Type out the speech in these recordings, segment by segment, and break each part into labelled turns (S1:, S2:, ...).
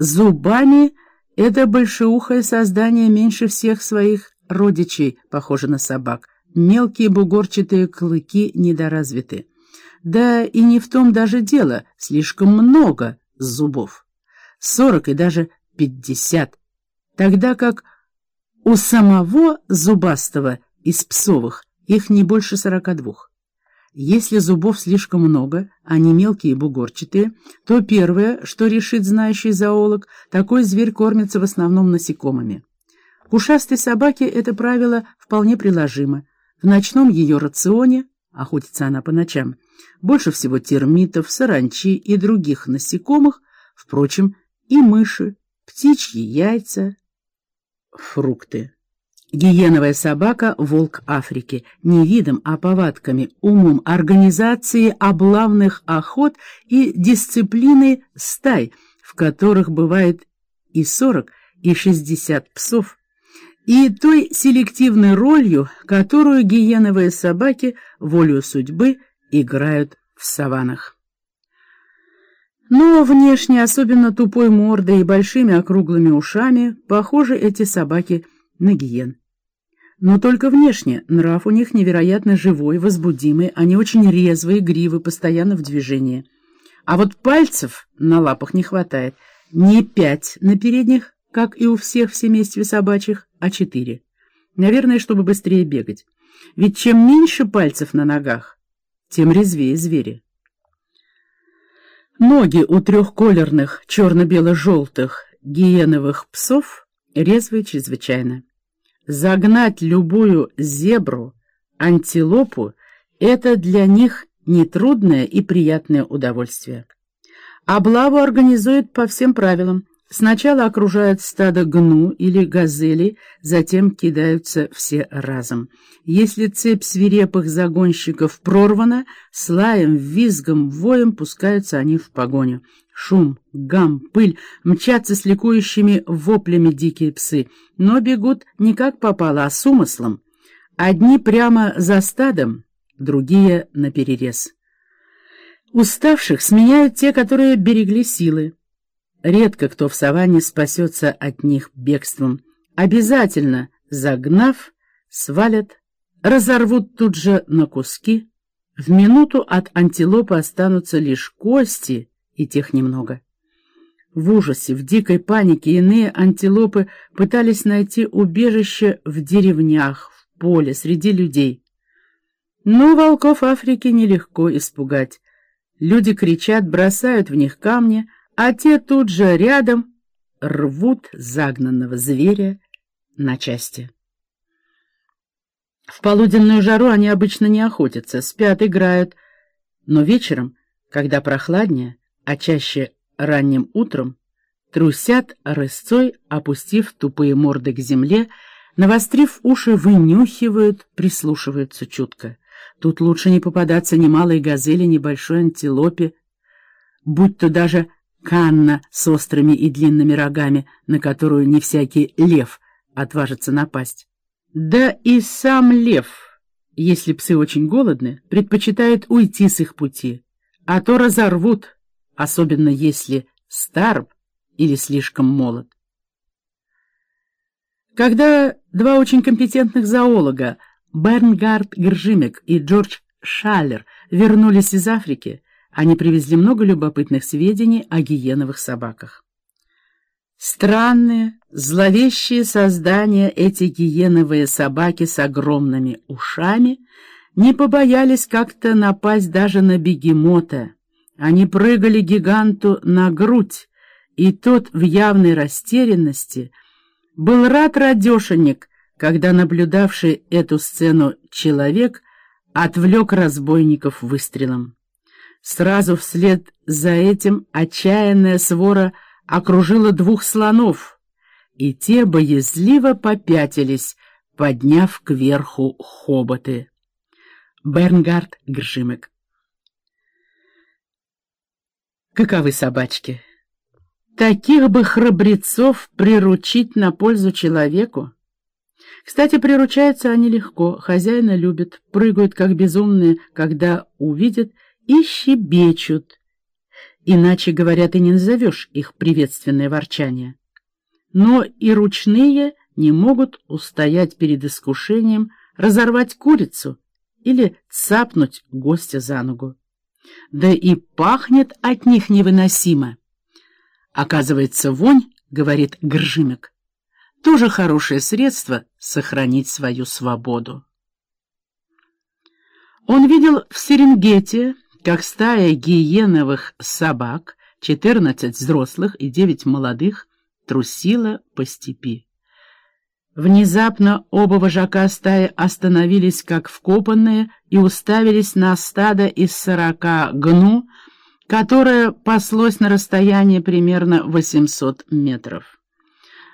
S1: Зубами это большеухое создание меньше всех своих родичей похоже на собак. Мелкие бугорчатые клыки недоразвиты. Да и не в том даже дело, слишком много зубов. Сорок и даже пятьдесят. Тогда как у самого зубастого из псовых их не больше сорока двух. Если зубов слишком много, они мелкие и бугорчатые, то первое, что решит знающий зоолог, такой зверь кормится в основном насекомыми. К ушастой собаке это правило вполне приложимо. В ночном ее рационе, охотится она по ночам, больше всего термитов, саранчи и других насекомых, впрочем, и мыши, птичьи яйца, фрукты. Гиеновая собака — волк Африки, не видом, а повадками, умом организации облавных охот и дисциплины стай, в которых бывает и сорок, и шестьдесят псов, и той селективной ролью, которую гиеновые собаки волю судьбы играют в саваннах. Но внешне, особенно тупой мордой и большими округлыми ушами, похожи эти собаки на гиен. Но только внешне нрав у них невероятно живой, возбудимый, они очень резвые, гривы, постоянно в движении. А вот пальцев на лапах не хватает. Не пять на передних, как и у всех в семействе собачьих, а четыре. Наверное, чтобы быстрее бегать. Ведь чем меньше пальцев на ногах, тем резвее звери. Ноги у трехколерных черно-бело-желтых гиеновых псов резвые чрезвычайно. Загнать любую зебру, антилопу — это для них нетрудное и приятное удовольствие. Облаву организуют по всем правилам, Сначала окружают стадо гну или газели, затем кидаются все разом. Если цепь свирепых загонщиков прорвана, с лаем, визгом, воем пускаются они в погоню. Шум, гам, пыль, мчатся с ликующими воплями дикие псы, но бегут не как попало, а с умыслом. Одни прямо за стадом, другие наперерез. Уставших сменяют те, которые берегли силы. Редко кто в саванне спасется от них бегством. Обязательно, загнав, свалят, разорвут тут же на куски. В минуту от антилопы останутся лишь кости, и тех немного. В ужасе, в дикой панике иные антилопы пытались найти убежище в деревнях, в поле, среди людей. Но волков Африки нелегко испугать. Люди кричат, бросают в них камни — а те тут же рядом рвут загнанного зверя на части. В полуденную жару они обычно не охотятся, спят, играют, но вечером, когда прохладнее, а чаще ранним утром, трусят рысцой, опустив тупые морды к земле, навострив уши, вынюхивают, прислушиваются чутко. Тут лучше не попадаться ни малой газели, ни большой антилопе, будь то даже Канна с острыми и длинными рогами, на которую не всякий лев отважится напасть. Да и сам лев, если псы очень голодны, предпочитает уйти с их пути, а то разорвут, особенно если стар или слишком молод. Когда два очень компетентных зоолога, Бернгард Гржимек и Джордж Шаллер, вернулись из Африки, они привезли много любопытных сведений о гиеновых собаках. Странные, зловещие создания эти гиеновые собаки с огромными ушами не побоялись как-то напасть даже на бегемота. Они прыгали гиганту на грудь, и тот в явной растерянности был рад радешенек, когда наблюдавший эту сцену человек отвлек разбойников выстрелом. Сразу вслед за этим отчаянная свора окружила двух слонов, и те боязливо попятились, подняв кверху хоботы. Бернгард Гржимек Каковы собачки? Таких бы храбрецов приручить на пользу человеку. Кстати, приручаются они легко, хозяина любят, прыгают как безумные, когда увидят и щебечут. иначе, говорят, и не назовешь их приветственное ворчание. Но и ручные не могут устоять перед искушением разорвать курицу или цапнуть гостя за ногу. Да и пахнет от них невыносимо. Оказывается, вонь, говорит Гржимик, тоже хорошее средство сохранить свою свободу. Он видел в Серенгете, как стая гиеновых собак, 14 взрослых и 9 молодых, трусила по степи. Внезапно оба вожака стаи остановились как вкопанные и уставились на стадо из сорока гну, которое паслось на расстоянии примерно 800 метров.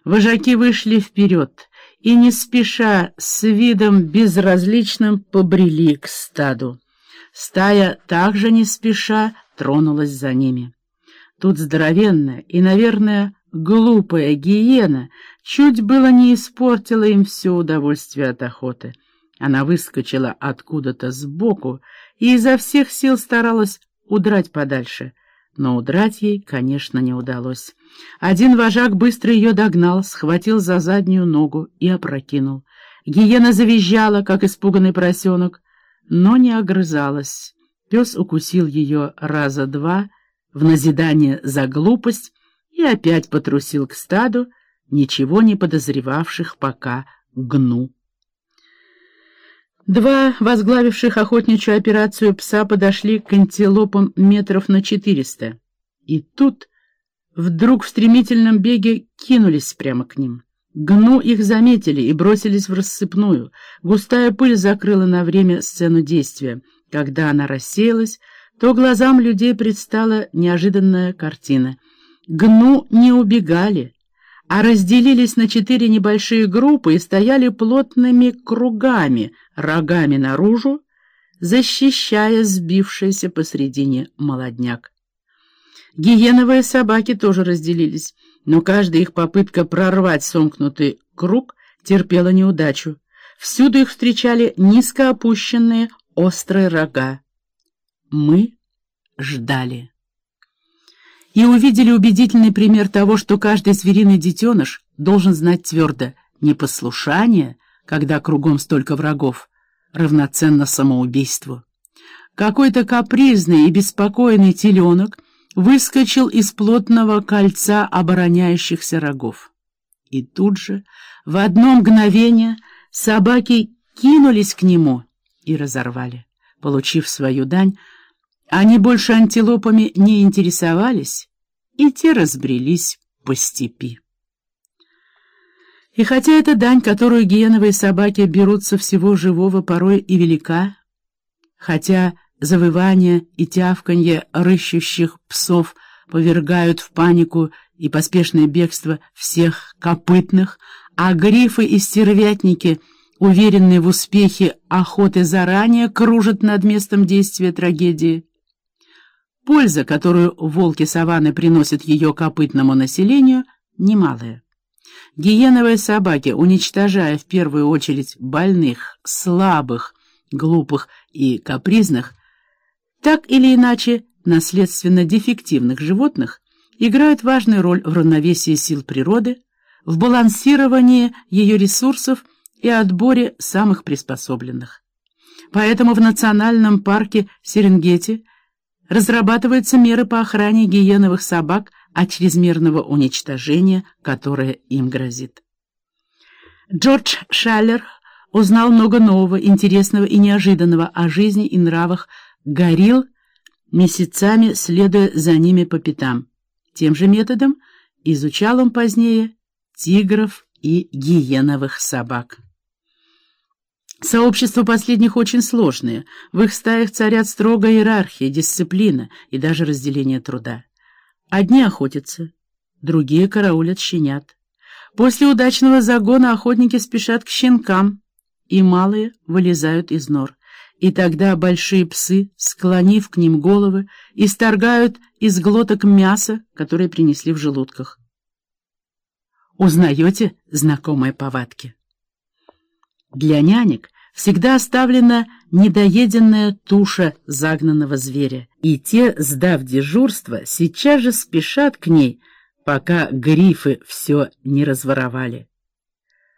S1: Вожаки вышли вперед и, не спеша, с видом безразличным побрели к стаду. Стая также не спеша тронулась за ними. Тут здоровенная и, наверное, глупая гиена чуть было не испортила им все удовольствие от охоты. Она выскочила откуда-то сбоку и изо всех сил старалась удрать подальше, но удрать ей, конечно, не удалось. Один вожак быстро ее догнал, схватил за заднюю ногу и опрокинул. Гиена завизжала, как испуганный поросенок, но не огрызалась. Пес укусил ее раза два в назидание за глупость и опять потрусил к стаду, ничего не подозревавших пока гну. Два возглавивших охотничью операцию пса подошли к антилопам метров на четыреста. И тут вдруг в стремительном беге кинулись прямо к ним. Гну их заметили и бросились в рассыпную. Густая пыль закрыла на время сцену действия. Когда она рассеялась, то глазам людей предстала неожиданная картина. Гну не убегали, а разделились на четыре небольшие группы и стояли плотными кругами, рогами наружу, защищая сбившийся посредине молодняк. Гиеновые собаки тоже разделились, но каждая их попытка прорвать сомкнутый круг терпела неудачу. Всюду их встречали низко опущенные острые рога. Мы ждали и увидели убедительный пример того, что каждый звериный детеныш должен знать твердо непослушание, когда кругом столько врагов, равноценно самоубийству. Какой-то капризный и беспокойный теленок выскочил из плотного кольца обороняющихся рогов. И тут же, в одно мгновение, собаки кинулись к нему и разорвали. Получив свою дань, они больше антилопами не интересовались, и те разбрелись по степи. И хотя эта дань, которую гиеновые собаки берут со всего живого, порой и велика, хотя завывание и тявканье рыщущих псов повергают в панику и поспешное бегство всех копытных, а грифы и стервятники, уверенные в успехе охоты заранее, кружат над местом действия трагедии, Польза, которую волки саванны приносят ее копытному населению, немалая. Гиеновые собаки, уничтожая в первую очередь больных, слабых, глупых и капризных, так или иначе наследственно дефективных животных, играют важную роль в равновесии сил природы, в балансировании ее ресурсов и отборе самых приспособленных. Поэтому в национальном парке Серенгети – разрабатываются меры по охране гиеновых собак от чрезмерного уничтожения, которое им грозит. Джордж Шаллер узнал много нового, интересного и неожиданного о жизни и нравах горилл, месяцами следуя за ними по пятам. Тем же методом изучал он позднее тигров и гиеновых собак. Сообщества последних очень сложные. В их стаях царят строгая иерархия, дисциплина и даже разделение труда. Одни охотятся, другие караулят щенят. После удачного загона охотники спешат к щенкам, и малые вылезают из нор. И тогда большие псы, склонив к ним головы, исторгают из глоток мясо, которое принесли в желудках. Узнаете знакомые повадки? Для нянек всегда оставлена недоеденная туша загнанного зверя, и те, сдав дежурство, сейчас же спешат к ней, пока грифы все не разворовали.